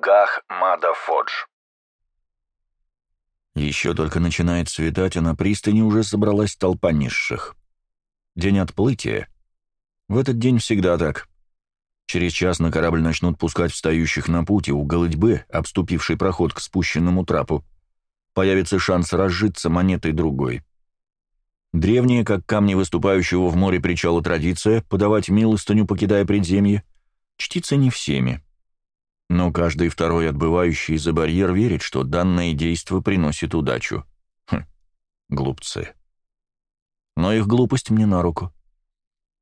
Гах Мада Фодж. Еще только начинает светать, а на пристани уже собралась толпа низших. День отплытия. В этот день всегда так. Через час на корабль начнут пускать встающих на путь, и у голытьбы, обступившей проход к спущенному трапу, появится шанс разжиться монетой другой. Древняя, как камни выступающего в море причала традиция, подавать милостыню, покидая предземье, чтится не всеми. Но каждый второй отбывающий за барьер верит, что данное действо приносит удачу. Хм, глупцы. Но их глупость мне на руку.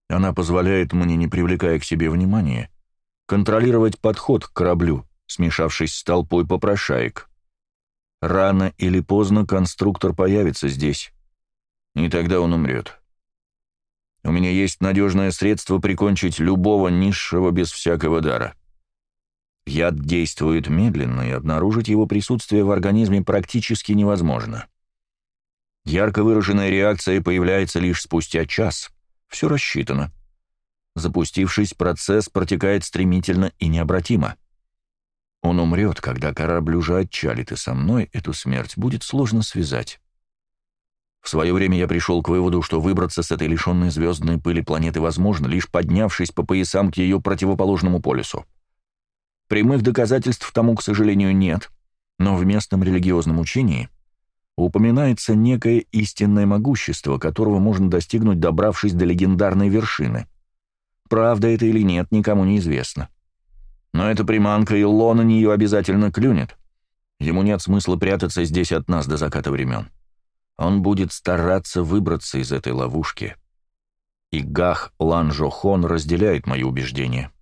Она позволяет мне, не привлекая к себе внимания, контролировать подход к кораблю, смешавшись с толпой попрошаек. Рано или поздно конструктор появится здесь, и тогда он умрет. У меня есть надежное средство прикончить любого низшего без всякого дара. Яд действует медленно, и обнаружить его присутствие в организме практически невозможно. Ярко выраженная реакция появляется лишь спустя час — все рассчитано. Запустившись, процесс протекает стремительно и необратимо. Он умрет, когда корабль уже отчалит, и со мной эту смерть будет сложно связать. В свое время я пришел к выводу, что выбраться с этой лишенной звездной пыли планеты возможно, лишь поднявшись по поясам к ее противоположному полюсу. Прямых доказательств тому, к сожалению, нет, но в местном религиозном учении — упоминается некое истинное могущество, которого можно достигнуть, добравшись до легендарной вершины. Правда это или нет, никому не известно. Но эта приманка, и нее обязательно клюнет. Ему нет смысла прятаться здесь от нас до заката времен. Он будет стараться выбраться из этой ловушки. И Гах Ланжохон разделяет мои убеждения.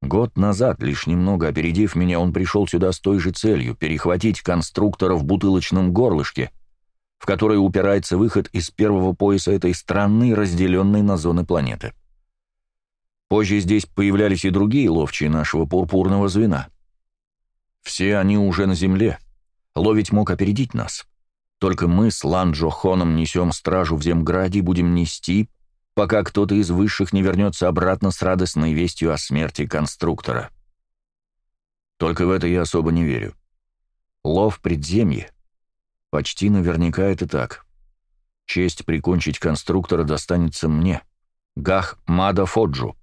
Год назад, лишь немного опередив меня, он пришел сюда с той же целью — перехватить конструктора в бутылочном горлышке, в которое упирается выход из первого пояса этой страны, разделенной на зоны планеты. Позже здесь появлялись и другие ловчие нашего пурпурного звена. Все они уже на земле. Ловить мог опередить нас. Только мы с Ланджо Хоном несем стражу в Земграде и будем нести, пока кто-то из высших не вернется обратно с радостной вестью о смерти конструктора. Только в это я особо не верю. Лов предземье. Почти наверняка это так. Честь прикончить конструктора достанется мне, Гах Мада Фоджу,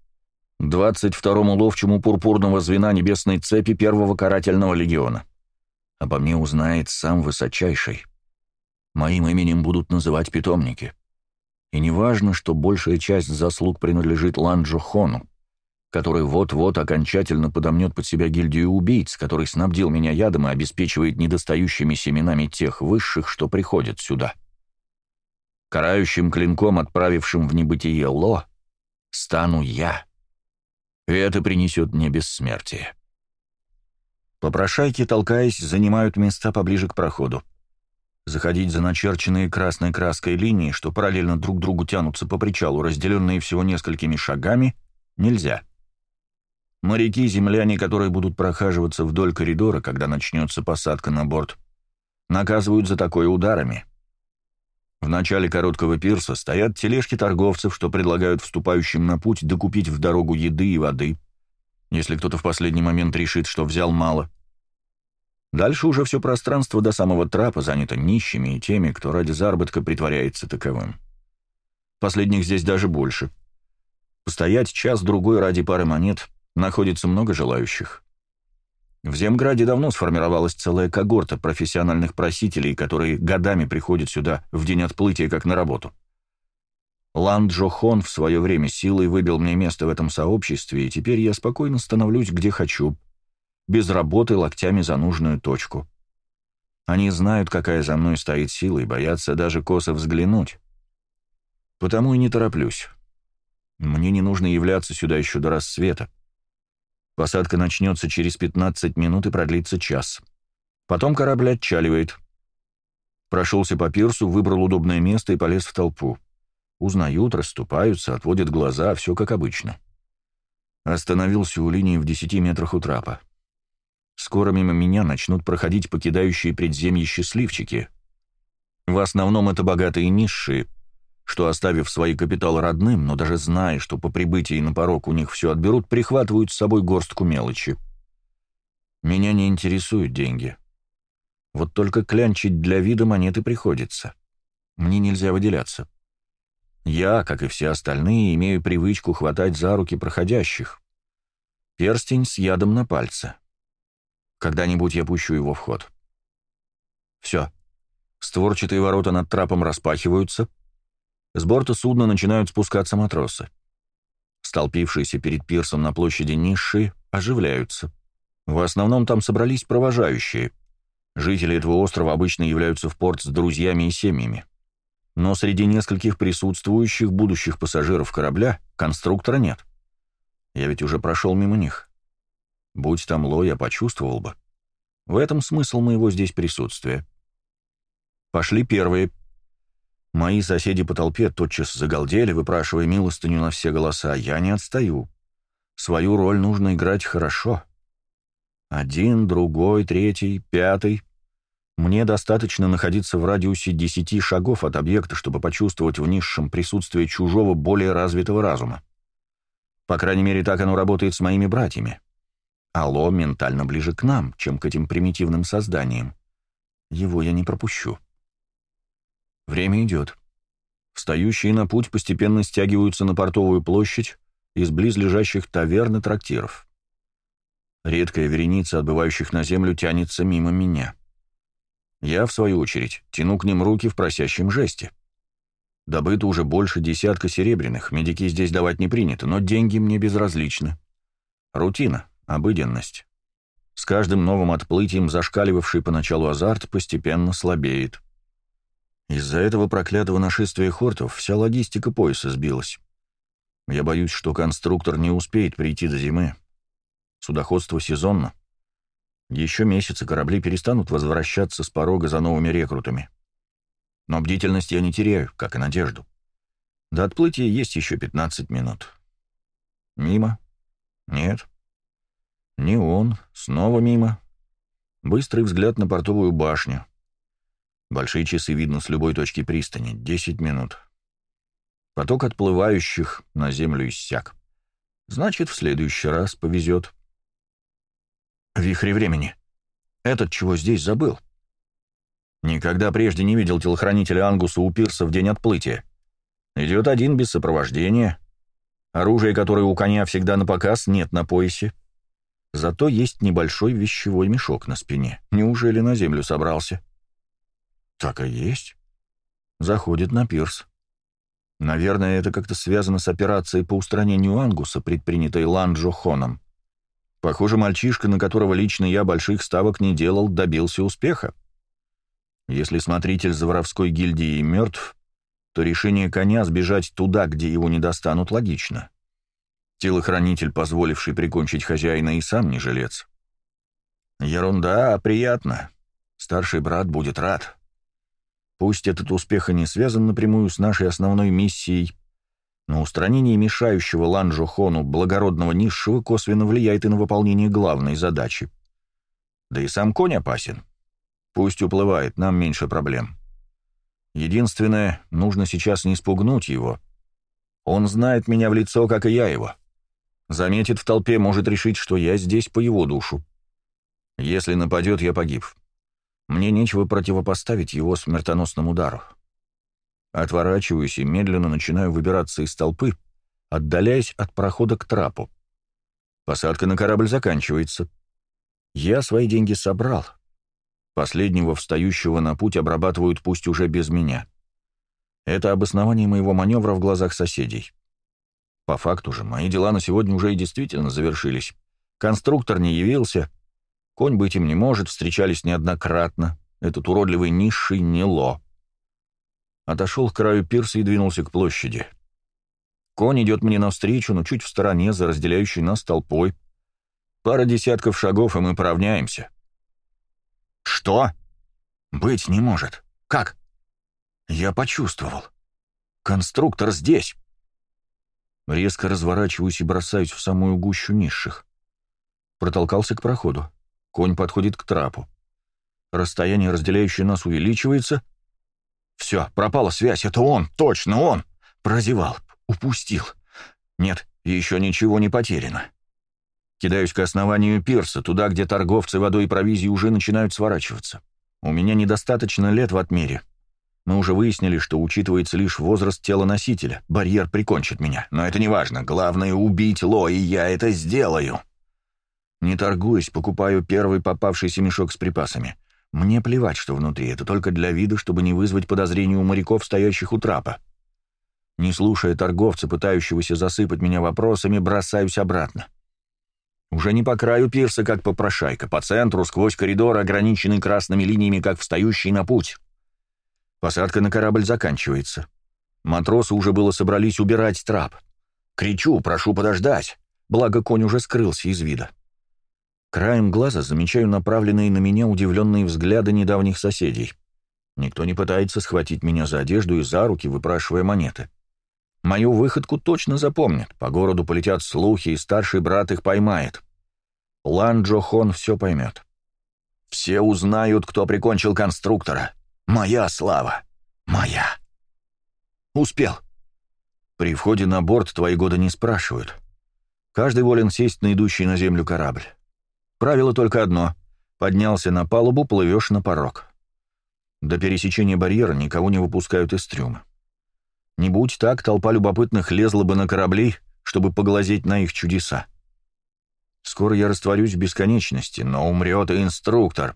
22-му ловчему пурпурного звена небесной цепи первого карательного легиона. Обо мне узнает сам высочайший. Моим именем будут называть питомники. И не важно, что большая часть заслуг принадлежит Ланджо Хону, который вот-вот окончательно подомнет под себя гильдию убийц, который снабдил меня ядом и обеспечивает недостающими семенами тех высших, что приходят сюда. Карающим клинком, отправившим в небытие Ло, стану я. И это принесет мне бессмертие. Попрошайки, толкаясь, занимают места поближе к проходу. Заходить за начерченные красной краской линии, что параллельно друг другу тянутся по причалу, разделенные всего несколькими шагами, нельзя. Моряки-земляне, которые будут прохаживаться вдоль коридора, когда начнется посадка на борт, наказывают за такое ударами. В начале короткого пирса стоят тележки торговцев, что предлагают вступающим на путь докупить в дорогу еды и воды, если кто-то в последний момент решит, что взял мало. Дальше уже все пространство до самого трапа занято нищими и теми, кто ради заработка притворяется таковым. Последних здесь даже больше. Постоять час-другой ради пары монет находится много желающих. В Земграде давно сформировалась целая когорта профессиональных просителей, которые годами приходят сюда в день отплытия как на работу. Лан Джохон в свое время силой выбил мне место в этом сообществе, и теперь я спокойно становлюсь где хочу, без работы локтями за нужную точку. Они знают, какая за мной стоит сила, и боятся даже косо взглянуть. Потому и не тороплюсь. Мне не нужно являться сюда еще до рассвета. Посадка начнется через 15 минут и продлится час. Потом корабль отчаливает. Прошелся по пирсу, выбрал удобное место и полез в толпу. Узнают, расступаются, отводят глаза, все как обычно. Остановился у линии в десяти метрах у трапа. Скоро мимо меня начнут проходить покидающие предземье счастливчики. В основном это богатые низшие, что, оставив свои капиталы родным, но даже зная, что по прибытии на порог у них все отберут, прихватывают с собой горстку мелочи. Меня не интересуют деньги. Вот только клянчить для вида монеты приходится. Мне нельзя выделяться. Я, как и все остальные, имею привычку хватать за руки проходящих. Перстень с ядом на пальце. Когда-нибудь я пущу его в ход. Все. Створчатые ворота над трапом распахиваются. С борта судна начинают спускаться матросы. Столпившиеся перед пирсом на площади низшие оживляются. В основном там собрались провожающие — Жители этого острова обычно являются в порт с друзьями и семьями. Но среди нескольких присутствующих будущих пассажиров корабля конструктора нет. Я ведь уже прошел мимо них. Будь там Ло, я почувствовал бы. В этом смысл моего здесь присутствия. Пошли первые. Мои соседи по толпе тотчас загалдели, выпрашивая милостыню на все голоса. Я не отстаю. Свою роль нужно играть хорошо. — один, другой, третий, пятый. Мне достаточно находиться в радиусе десяти шагов от объекта, чтобы почувствовать в низшем присутствие чужого, более развитого разума. По крайней мере, так оно работает с моими братьями. Алло ментально ближе к нам, чем к этим примитивным созданиям. Его я не пропущу. Время идет. Встающие на путь постепенно стягиваются на портовую площадь из близлежащих таверн и трактиров. Редкая вереница отбывающих на землю тянется мимо меня. Я, в свою очередь, тяну к ним руки в просящем жесте. Добыто уже больше десятка серебряных, медики здесь давать не принято, но деньги мне безразличны. Рутина, обыденность. С каждым новым отплытием зашкаливавший поначалу азарт постепенно слабеет. Из-за этого проклятого нашествия хортов вся логистика пояса сбилась. Я боюсь, что конструктор не успеет прийти до зимы. Судоходство сезонно. Еще месяцы корабли перестанут возвращаться с порога за новыми рекрутами. Но бдительность я не теряю, как и надежду. До отплытия есть еще 15 минут. Мимо? Нет. Не он. Снова мимо. Быстрый взгляд на портовую башню. Большие часы видно с любой точки пристани. 10 минут. Поток отплывающих на землю иссяк. Значит, в следующий раз повезет. Вихри времени. Этот чего здесь забыл? Никогда прежде не видел телохранителя Ангуса у пирса в день отплытия. Идет один без сопровождения. Оружие, которое у коня всегда на показ, нет на поясе. Зато есть небольшой вещевой мешок на спине. Неужели на землю собрался? Так и есть. Заходит на пирс. Наверное, это как-то связано с операцией по устранению Ангуса, предпринятой Ланджо Хоном. Похоже, мальчишка, на которого лично я больших ставок не делал, добился успеха. Если смотритель за воровской гильдии мертв, то решение коня сбежать туда, где его не достанут, логично. Телохранитель, позволивший прикончить хозяина, и сам не жилец. Ерунда, а приятно. Старший брат будет рад. Пусть этот успех и не связан напрямую с нашей основной миссией, но устранение мешающего Ланжо Хону благородного низшего косвенно влияет и на выполнение главной задачи. Да и сам конь опасен. Пусть уплывает, нам меньше проблем. Единственное, нужно сейчас не спугнуть его. Он знает меня в лицо, как и я его. Заметит в толпе, может решить, что я здесь по его душу. Если нападет, я погиб. Мне нечего противопоставить его смертоносному удару. Отворачиваюсь и медленно начинаю выбираться из толпы, отдаляясь от прохода к трапу. Посадка на корабль заканчивается. Я свои деньги собрал. Последнего встающего на путь обрабатывают пусть уже без меня. Это обоснование моего маневра в глазах соседей. По факту же, мои дела на сегодня уже и действительно завершились. Конструктор не явился, конь быть им не может, встречались неоднократно. Этот уродливый низший не ло отошел к краю пирса и двинулся к площади. Конь идет мне навстречу, но чуть в стороне, за разделяющей нас толпой. Пара десятков шагов, и мы поравняемся. «Что? Быть не может. Как?» «Я почувствовал. Конструктор здесь». Резко разворачиваюсь и бросаюсь в самую гущу низших. Протолкался к проходу. Конь подходит к трапу. Расстояние, разделяющее нас, увеличивается — все, пропала связь, это он, точно он. Прозевал, упустил. Нет, еще ничего не потеряно. Кидаюсь к основанию пирса, туда, где торговцы водой и провизией уже начинают сворачиваться. У меня недостаточно лет в отмере. Мы уже выяснили, что учитывается лишь возраст тела носителя. Барьер прикончит меня. Но это не важно. Главное — убить Ло, и я это сделаю. Не торгуюсь, покупаю первый попавшийся мешок с припасами. Мне плевать, что внутри. Это только для вида, чтобы не вызвать подозрений у моряков, стоящих у трапа. Не слушая торговца, пытающегося засыпать меня вопросами, бросаюсь обратно. Уже не по краю пирса, как попрошайка, по центру, сквозь коридор, ограниченный красными линиями, как встающий на путь. Посадка на корабль заканчивается. Матросы уже было собрались убирать трап. Кричу, прошу подождать, благо конь уже скрылся из вида. Краем глаза замечаю направленные на меня удивленные взгляды недавних соседей. Никто не пытается схватить меня за одежду и за руки, выпрашивая монеты. Мою выходку точно запомнят, по городу полетят слухи, и старший брат их поймает. Лан Джохон все поймет. Все узнают, кто прикончил конструктора. Моя слава. Моя. Успел. При входе на борт твои годы не спрашивают. Каждый волен сесть на идущий на землю корабль. Правило только одно. Поднялся на палубу, плывешь на порог. До пересечения барьера никого не выпускают из трюма. Не будь так, толпа любопытных лезла бы на корабли, чтобы поглазеть на их чудеса. Скоро я растворюсь в бесконечности, но умрет и инструктор.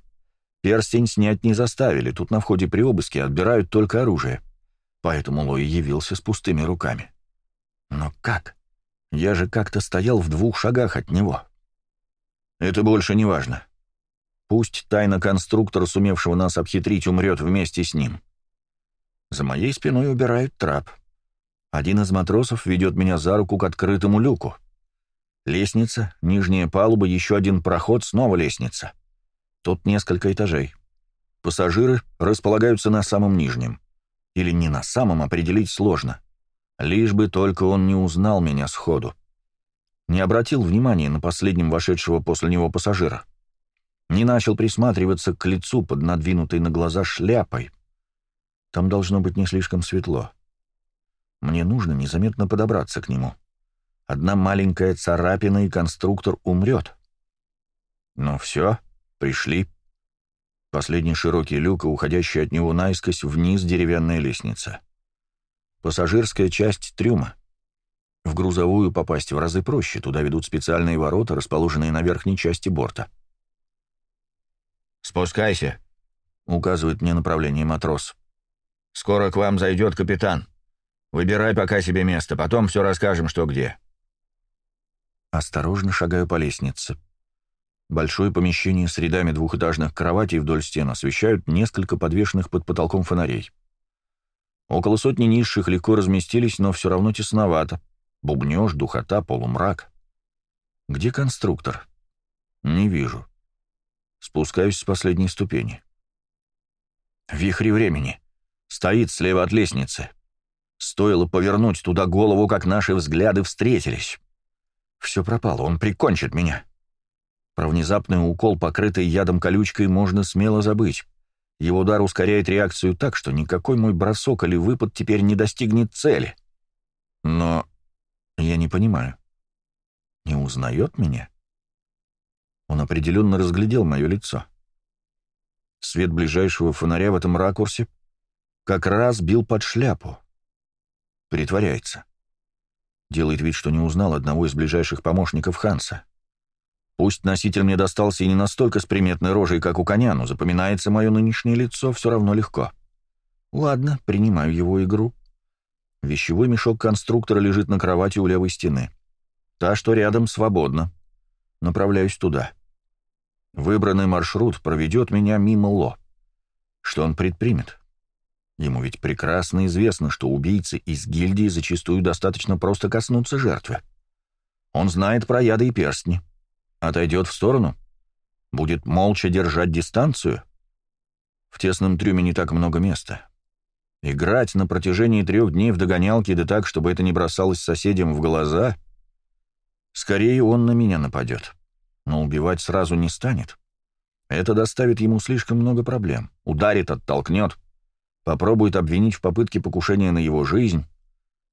Перстень снять не заставили, тут на входе при обыске отбирают только оружие. Поэтому Лои явился с пустыми руками. Но как? Я же как-то стоял в двух шагах от него. Это больше не важно. Пусть тайна конструктора, сумевшего нас обхитрить, умрет вместе с ним. За моей спиной убирают трап. Один из матросов ведет меня за руку к открытому люку. Лестница, нижняя палуба, еще один проход, снова лестница. Тут несколько этажей. Пассажиры располагаются на самом нижнем. Или не на самом, определить сложно. Лишь бы только он не узнал меня сходу. Не обратил внимания на последнем вошедшего после него пассажира. Не начал присматриваться к лицу под надвинутой на глаза шляпой. Там должно быть не слишком светло. Мне нужно незаметно подобраться к нему. Одна маленькая царапина, и конструктор умрет. Ну все, Пришли. Последний широкий люк, уходящий от него наискось вниз деревянная лестница. Пассажирская часть трюма. В грузовую попасть в разы проще, туда ведут специальные ворота, расположенные на верхней части борта. «Спускайся», — указывает мне направление матрос. «Скоро к вам зайдет капитан. Выбирай пока себе место, потом все расскажем, что где». Осторожно шагаю по лестнице. Большое помещение с рядами двухэтажных кроватей вдоль стен освещают несколько подвешенных под потолком фонарей. Около сотни низших легко разместились, но все равно тесновато. Бубнеж, духота, полумрак. Где конструктор? Не вижу. Спускаюсь с последней ступени. Вихри времени. Стоит слева от лестницы. Стоило повернуть туда голову, как наши взгляды встретились. Все пропало, он прикончит меня. Про внезапный укол, покрытый ядом колючкой, можно смело забыть. Его удар ускоряет реакцию так, что никакой мой бросок или выпад теперь не достигнет цели. Но я не понимаю. Не узнает меня? Он определенно разглядел мое лицо. Свет ближайшего фонаря в этом ракурсе как раз бил под шляпу. Притворяется. Делает вид, что не узнал одного из ближайших помощников Ханса. Пусть носитель мне достался и не настолько с приметной рожей, как у коня, но запоминается мое нынешнее лицо все равно легко. Ладно, принимаю его игру. Вещевой мешок конструктора лежит на кровати у левой стены. Та, что рядом, свободна. Направляюсь туда. Выбранный маршрут проведет меня мимо Ло. Что он предпримет? Ему ведь прекрасно известно, что убийцы из гильдии зачастую достаточно просто коснуться жертвы. Он знает про яды и перстни. Отойдет в сторону? Будет молча держать дистанцию? В тесном трюме не так много места. Играть на протяжении трех дней в догонялки, да так, чтобы это не бросалось соседям в глаза? Скорее он на меня нападет. Но убивать сразу не станет. Это доставит ему слишком много проблем. Ударит, оттолкнет. Попробует обвинить в попытке покушения на его жизнь.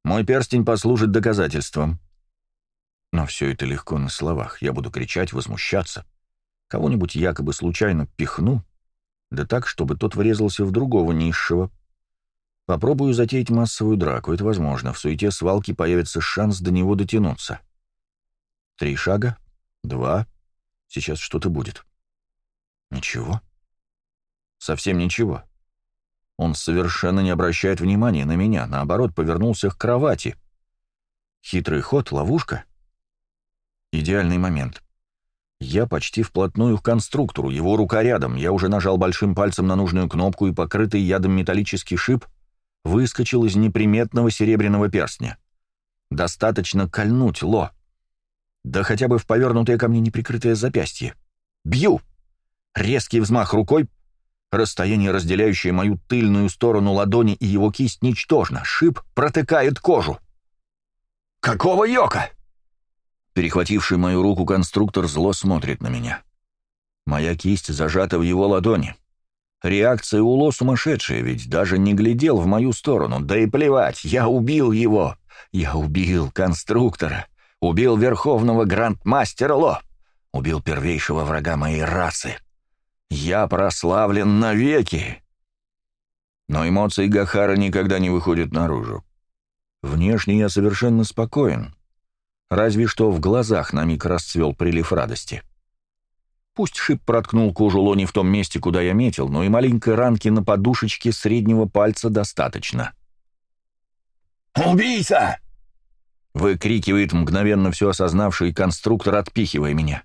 Мой перстень послужит доказательством. Но все это легко на словах. Я буду кричать, возмущаться. Кого-нибудь якобы случайно пихну, да так, чтобы тот врезался в другого низшего. Попробую затеять массовую драку, это возможно. В суете свалки появится шанс до него дотянуться. Три шага, два, сейчас что-то будет. Ничего. Совсем ничего. Он совершенно не обращает внимания на меня, наоборот, повернулся к кровати. Хитрый ход, ловушка. Идеальный момент. Я почти вплотную к конструктору, его рука рядом, я уже нажал большим пальцем на нужную кнопку, и покрытый ядом металлический шип выскочил из неприметного серебряного перстня. Достаточно кольнуть Ло. Да хотя бы в повернутое ко мне неприкрытое запястье. Бью! Резкий взмах рукой, Расстояние, разделяющее мою тыльную сторону ладони и его кисть, ничтожно. Шип протыкает кожу. «Какого йока?» Перехвативший мою руку конструктор зло смотрит на меня. Моя кисть зажата в его ладони. Реакция у Ло сумасшедшая, ведь даже не глядел в мою сторону. Да и плевать, я убил его. Я убил конструктора. Убил верховного грандмастера Ло. Убил первейшего врага моей расы. Я прославлен навеки. Но эмоции Гахара никогда не выходят наружу. Внешне я совершенно спокоен. Разве что в глазах на миг расцвел прилив радости. Пусть шип проткнул кожу Лони в том месте, куда я метил, но и маленькой ранки на подушечке среднего пальца достаточно. «Убийца!» — выкрикивает мгновенно все осознавший конструктор, отпихивая меня.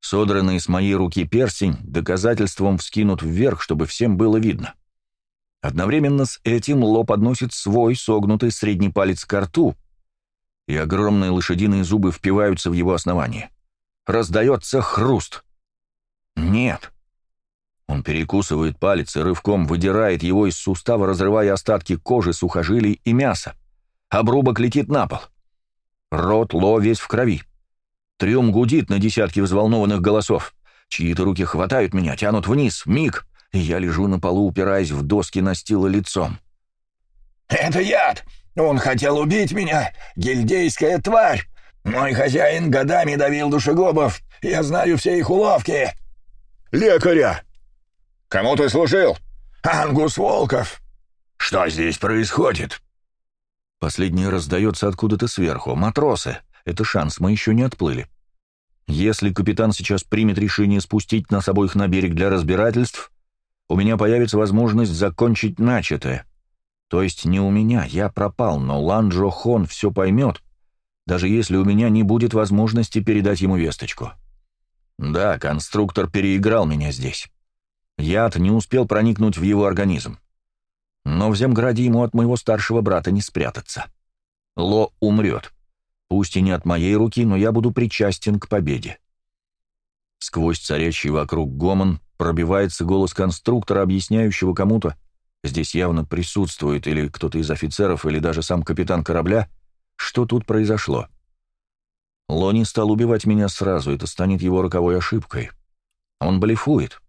Содранный с моей руки перстень доказательством вскинут вверх, чтобы всем было видно. Одновременно с этим Ло подносит свой согнутый средний палец к рту, и огромные лошадиные зубы впиваются в его основание. Раздается хруст. Нет. Он перекусывает палец и рывком выдирает его из сустава, разрывая остатки кожи, сухожилий и мяса. Обрубок летит на пол. Рот Ло весь в крови. Трюм гудит на десятки взволнованных голосов. Чьи-то руки хватают меня, тянут вниз, миг, и я лежу на полу, упираясь в доски настила лицом. «Это яд! Он хотел убить меня! Гильдейская тварь! Мой хозяин годами давил душегубов! Я знаю все их уловки!» «Лекаря!» «Кому ты служил?» «Ангус Волков!» «Что здесь происходит?» Последнее раздается откуда-то сверху. «Матросы!» Это шанс, мы еще не отплыли. Если капитан сейчас примет решение спустить нас обоих на берег для разбирательств, у меня появится возможность закончить начатое. То есть не у меня, я пропал, но Ланджо Хон все поймет, даже если у меня не будет возможности передать ему весточку. Да, конструктор переиграл меня здесь. Яд не успел проникнуть в его организм. Но в Земграде ему от моего старшего брата не спрятаться. Ло умрет. Пусть и не от моей руки, но я буду причастен к победе. Сквозь царящий вокруг гомон пробивается голос конструктора, объясняющего кому-то, здесь явно присутствует или кто-то из офицеров, или даже сам капитан корабля, что тут произошло. Лони стал убивать меня сразу, это станет его роковой ошибкой. Он блефует.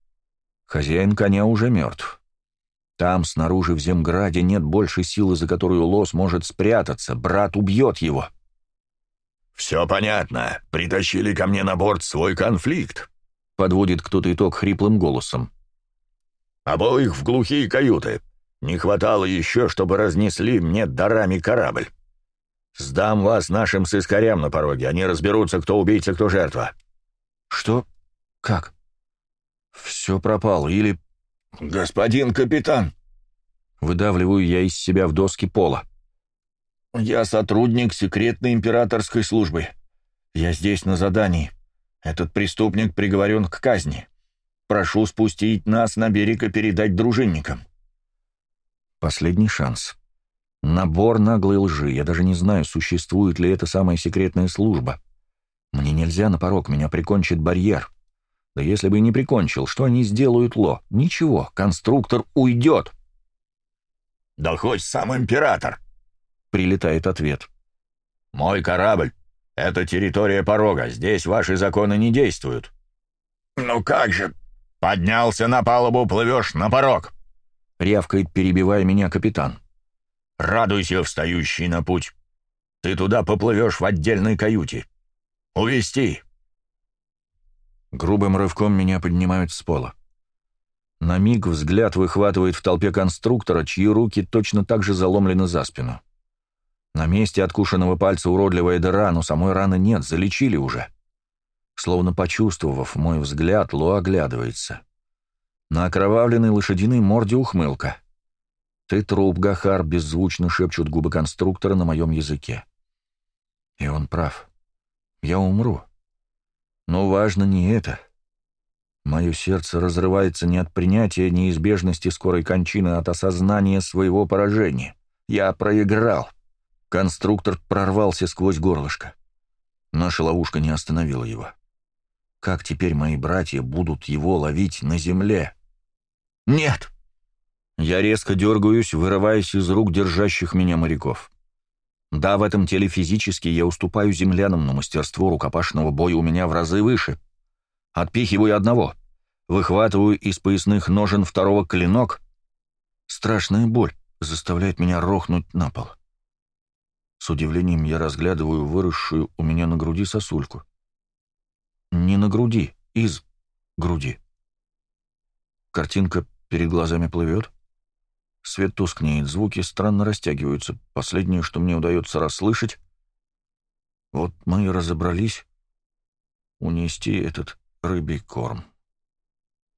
Хозяин коня уже мертв. Там, снаружи в Земграде, нет больше силы, за которую Лос может спрятаться. Брат убьет его. «Все понятно. Притащили ко мне на борт свой конфликт», — подводит кто-то итог хриплым голосом. «Обоих в глухие каюты. Не хватало еще, чтобы разнесли мне дарами корабль. Сдам вас нашим сыскарям на пороге, они разберутся, кто убийца, кто жертва». «Что? Как? Все пропало, или...» «Господин капитан!» Выдавливаю я из себя в доски пола. «Я сотрудник секретной императорской службы. Я здесь на задании. Этот преступник приговорен к казни. Прошу спустить нас на берег и передать дружинникам». Последний шанс. Набор наглой лжи. Я даже не знаю, существует ли эта самая секретная служба. Мне нельзя на порог, меня прикончит барьер. Да если бы и не прикончил, что они сделают, Ло? Ничего, конструктор уйдет. «Да хоть сам император!» прилетает ответ. «Мой корабль — это территория порога, здесь ваши законы не действуют». «Ну как же?» «Поднялся на палубу, плывешь на порог», — рявкает, перебивая меня капитан. «Радуйся, встающий на путь. Ты туда поплывешь в отдельной каюте. Увести!» Грубым рывком меня поднимают с пола. На миг взгляд выхватывает в толпе конструктора, чьи руки точно так же заломлены за спину. На месте откушенного пальца уродливая дыра, но самой раны нет, залечили уже. Словно почувствовав мой взгляд, Ло оглядывается. На окровавленной лошадиной морде ухмылка. «Ты труп, Гахар», — беззвучно шепчут губы конструктора на моем языке. И он прав. Я умру. Но важно не это. Мое сердце разрывается не от принятия неизбежности скорой кончины, а от осознания своего поражения. Я проиграл. Конструктор прорвался сквозь горлышко. Наша ловушка не остановила его. Как теперь мои братья будут его ловить на земле? Нет! Я резко дергаюсь, вырываясь из рук держащих меня моряков. Да, в этом теле физически я уступаю землянам, но мастерство рукопашного боя у меня в разы выше. Отпихиваю одного, выхватываю из поясных ножен второго клинок. Страшная боль заставляет меня рохнуть на пол. С удивлением я разглядываю выросшую у меня на груди сосульку. Не на груди, из груди. Картинка перед глазами плывет. Свет тускнеет, звуки странно растягиваются. Последнее, что мне удается расслышать... Вот мы и разобрались унести этот рыбий корм.